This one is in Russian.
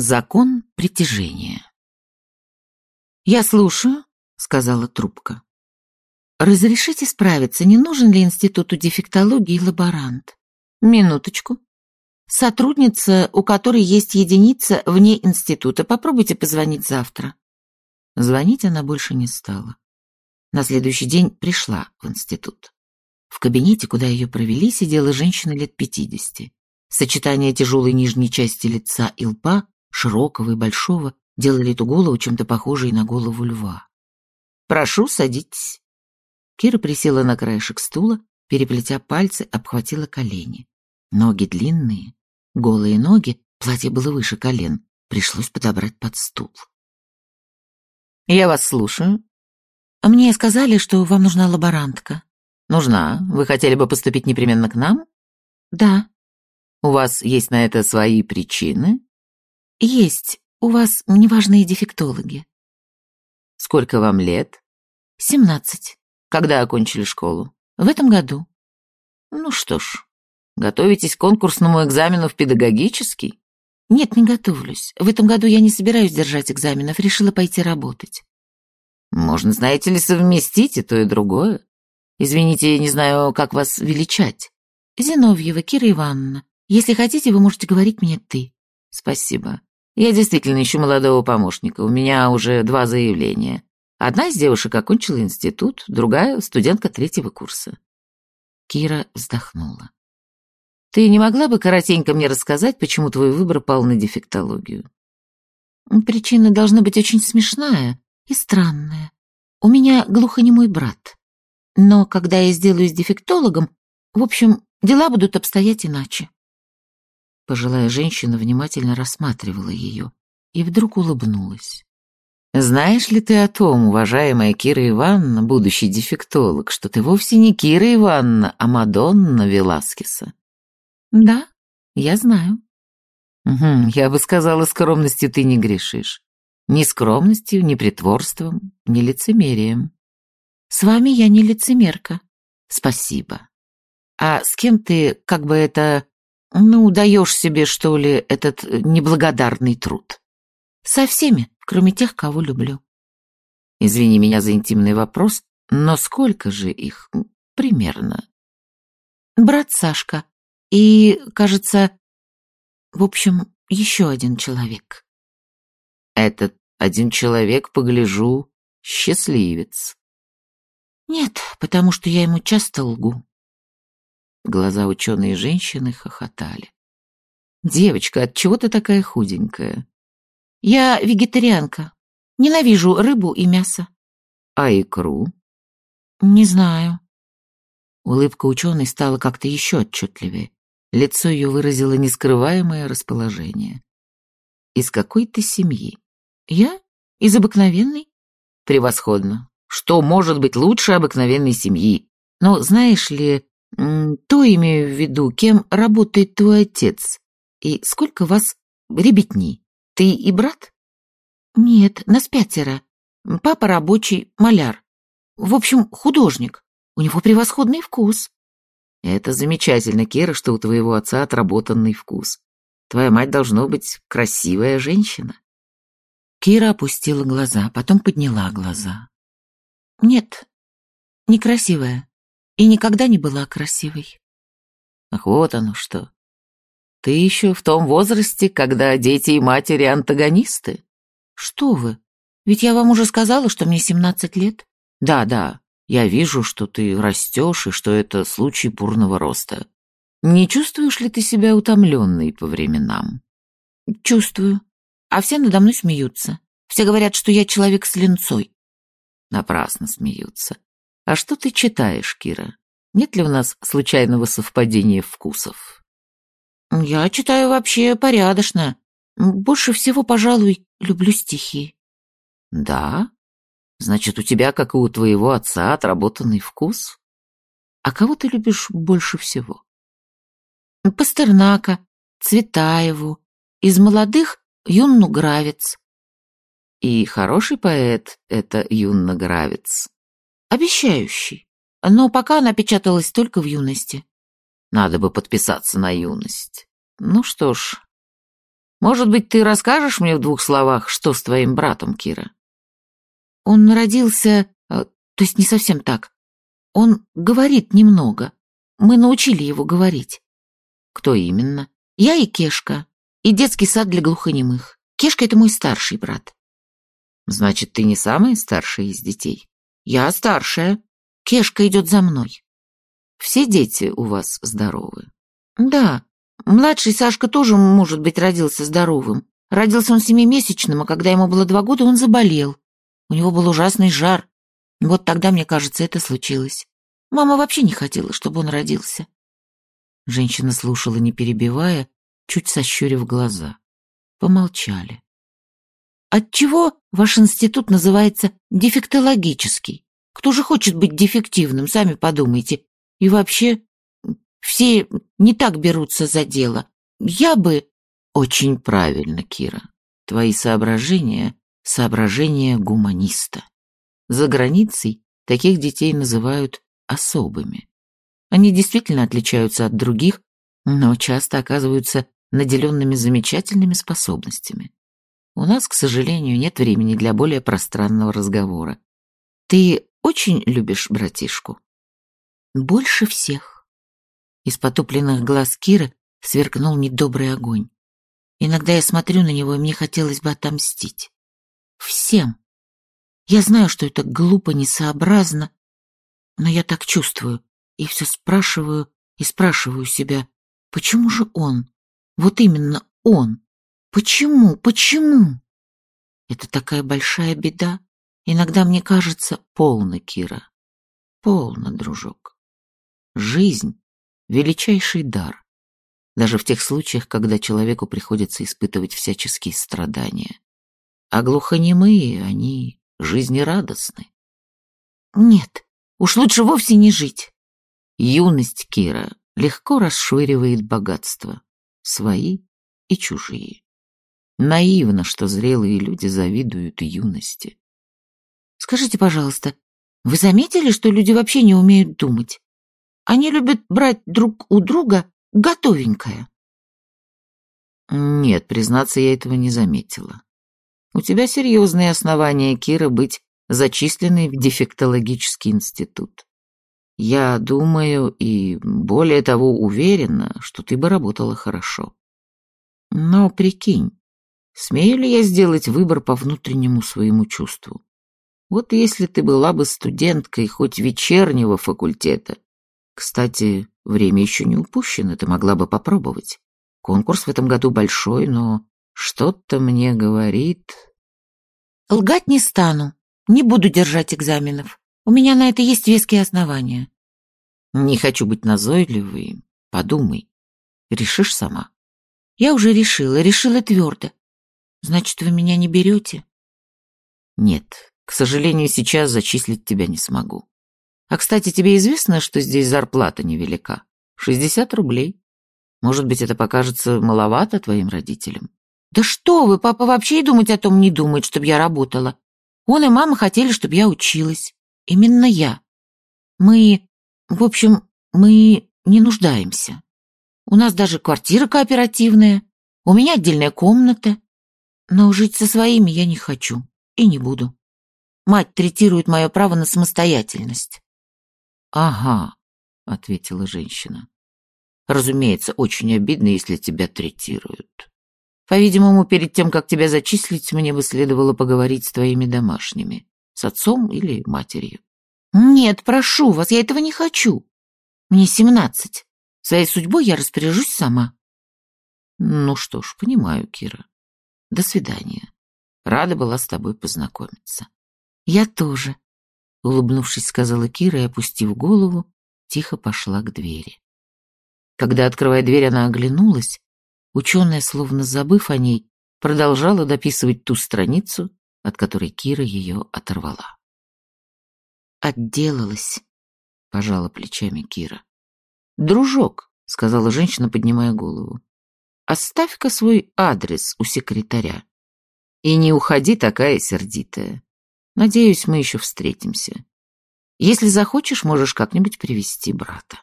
Закон притяжения. «Я слушаю», — сказала трубка. «Разрешите справиться, не нужен ли институту дефектологии лаборант?» «Минуточку. Сотрудница, у которой есть единица вне института. Попробуйте позвонить завтра». Звонить она больше не стала. На следующий день пришла в институт. В кабинете, куда ее провели, сидела женщина лет пятидесяти. Сочетание тяжелой нижней части лица и лба широкого и большого, делали эту голову чем-то похожей на голову льва. «Прошу, садитесь». Кира присела на краешек стула, переплетя пальцы, обхватила колени. Ноги длинные, голые ноги, платье было выше колен, пришлось подобрать под стул. «Я вас слушаю». «Мне сказали, что вам нужна лаборантка». «Нужна. Вы хотели бы поступить непременно к нам?» «Да». «У вас есть на это свои причины?» «Есть. У вас неважные дефектологи». «Сколько вам лет?» «Семнадцать». «Когда окончили школу?» «В этом году». «Ну что ж, готовитесь к конкурсному экзамену в педагогический?» «Нет, не готовлюсь. В этом году я не собираюсь держать экзаменов, решила пойти работать». «Можно, знаете ли, совместить и то, и другое. Извините, я не знаю, как вас величать». «Зиновьева Кира Ивановна. Если хотите, вы можете говорить мне «ты». «Спасибо. Я действительно ищу молодого помощника. У меня уже два заявления. Одна из девушек окончила институт, другая — студентка третьего курса. Кира вздохнула. «Ты не могла бы коротенько мне рассказать, почему твой выбор пал на дефектологию?» «Причина должна быть очень смешная и странная. У меня глухонемой брат. Но когда я сделаюсь дефектологом, в общем, дела будут обстоять иначе. Пожилая женщина внимательно рассматривала ее и вдруг улыбнулась. «Знаешь ли ты о том, уважаемая Кира Ивановна, будущий дефектолог, что ты вовсе не Кира Ивановна, а Мадонна Веласкеса?» «Да, я знаю». Угу, «Я бы сказала, скромностью ты не грешишь. Ни скромностью, ни притворством, ни лицемерием». «С вами я не лицемерка». «Спасибо. А с кем ты, как бы это, ну, даешь себе, что ли, этот э, неблагодарный труд. Со всеми, кроме тех, кого люблю. Извини меня за интимный вопрос, но сколько же их примерно? Брат Сашка и, кажется, в общем, еще один человек. Этот один человек, погляжу, счастливец. Нет, потому что я ему часто лгу. Глаза ученой женщины хохотали. «Девочка, от чего ты такая худенькая?» «Я вегетарианка. Ненавижу рыбу и мясо». «А икру?» «Не знаю». Улыбка ученой стала как-то еще отчетливее. Лицо ее выразило нескрываемое расположение. «Из какой ты семьи?» «Я? Из обыкновенной?» «Превосходно. Что может быть лучше обыкновенной семьи? Но знаешь ли, то имею в виду, кем работает твой отец. И сколько вас ребятни? Ты и брат? Нет, нас пятеро. Папа рабочий, маляр. В общем, художник. У него превосходный вкус. Это замечательно, Кира, что у твоего отца отработанный вкус. Твоя мать должно быть красивая женщина. Кира опустила глаза, потом подняла глаза. Нет, некрасивая и никогда не была красивой. Ах, вот оно что. Ты еще в том возрасте, когда дети и матери антагонисты? Что вы? Ведь я вам уже сказала, что мне семнадцать лет. Да, да, я вижу, что ты растешь и что это случай бурного роста. Не чувствуешь ли ты себя утомленной по временам? Чувствую. А все надо мной смеются. Все говорят, что я человек с линцой. Напрасно смеются. А что ты читаешь, Кира? Нет ли у нас случайного совпадения вкусов? Я читаю вообще порядочно. Больше всего, пожалуй, люблю стихи. Да? Значит, у тебя, как и у твоего отца, отработанный вкус? А кого ты любишь больше всего? Пастернака, Цветаеву, из молодых Юнну Гравец. И хороший поэт — это Юнна Гравец. Обещающий. Но пока она печаталась только в юности. Надо бы подписаться на юность. Ну что ж, Может быть, ты расскажешь мне в двух словах, что с твоим братом, Кира? Он родился... Э, то есть не совсем так. Он говорит немного. Мы научили его говорить. Кто именно? Я и Кешка. И детский сад для глухонемых. Кешка — это мой старший брат. Значит, ты не самая старшая из детей? Я старшая. Кешка идет за мной. Все дети у вас здоровы? Да. Младший Сашка тоже, может быть, родился здоровым. Родился он семимесячным, а когда ему было два года, он заболел. У него был ужасный жар. Вот тогда, мне кажется, это случилось. Мама вообще не хотела, чтобы он родился. Женщина слушала, не перебивая, чуть сощурив глаза. Помолчали. Отчего ваш институт называется дефектологический? Кто же хочет быть дефективным, сами подумайте. И вообще, все не так берутся за дело. Я бы... Очень правильно, Кира. Твои соображения — соображения гуманиста. За границей таких детей называют особыми. Они действительно отличаются от других, но часто оказываются наделенными замечательными способностями. У нас, к сожалению, нет времени для более пространного разговора. Ты очень любишь братишку? Больше всех. Из потупленных глаз Киры сверкнул недобрый огонь. Иногда я смотрю на него, и мне хотелось бы отомстить. Всем. Я знаю, что это глупо, несообразно, но я так чувствую и все спрашиваю и спрашиваю себя, почему же он? Вот именно он. Почему? Почему? Это такая большая беда. Иногда мне кажется, полно, Кира. Полно, дружок. Жизнь — величайший дар. Даже в тех случаях, когда человеку приходится испытывать всяческие страдания. А глухонемые, они жизнерадостны. Нет, уж лучше вовсе не жить. Юность Кира легко расшвыривает богатства, свои и чужие. Наивно, что зрелые люди завидуют юности. Скажите, пожалуйста, вы заметили, что люди вообще не умеют думать? Они любят брать друг у друга готовенькое. Нет, признаться, я этого не заметила. У тебя серьезные основания, Кира, быть зачисленной в дефектологический институт. Я думаю и, более того, уверена, что ты бы работала хорошо. Но прикинь, смею ли я сделать выбор по внутреннему своему чувству? Вот если ты была бы студенткой хоть вечернего факультета. Кстати, время еще не упущено, ты могла бы попробовать. Конкурс в этом году большой, но что-то мне говорит... Лгать не стану, не буду держать экзаменов. У меня на это есть веские основания. Не хочу быть назойливой. Подумай. Решишь сама? Я уже решила, решила твердо. Значит, вы меня не берете? Нет, к сожалению, сейчас зачислить тебя не смогу. А, кстати, тебе известно, что здесь зарплата невелика? Шестьдесят рублей. Может быть, это покажется маловато твоим родителям? Да что вы, папа вообще и думать о том не думает, чтобы я работала. Он и мама хотели, чтобы я училась. Именно я. Мы, в общем, мы не нуждаемся. У нас даже квартира кооперативная, у меня отдельная комната. Но жить со своими я не хочу и не буду. Мать третирует мое право на самостоятельность. «Ага», — ответила женщина. «Разумеется, очень обидно, если тебя третируют. По-видимому, перед тем, как тебя зачислить, мне бы следовало поговорить с твоими домашними, с отцом или матерью. Нет, прошу вас, я этого не хочу. Мне семнадцать. Своей судьбой я распоряжусь сама. Ну что ж, понимаю, Кира. До свидания. Рада была с тобой познакомиться. Я тоже, улыбнувшись, сказала Кира и, опустив голову, тихо пошла к двери. Когда, открывая дверь, она оглянулась, Ученая, словно забыв о ней, продолжала дописывать ту страницу, от которой Кира ее оторвала. «Отделалась», — пожала плечами Кира. «Дружок», — сказала женщина, поднимая голову, — «оставь-ка свой адрес у секретаря. И не уходи такая сердитая. Надеюсь, мы еще встретимся. Если захочешь, можешь как-нибудь привести брата».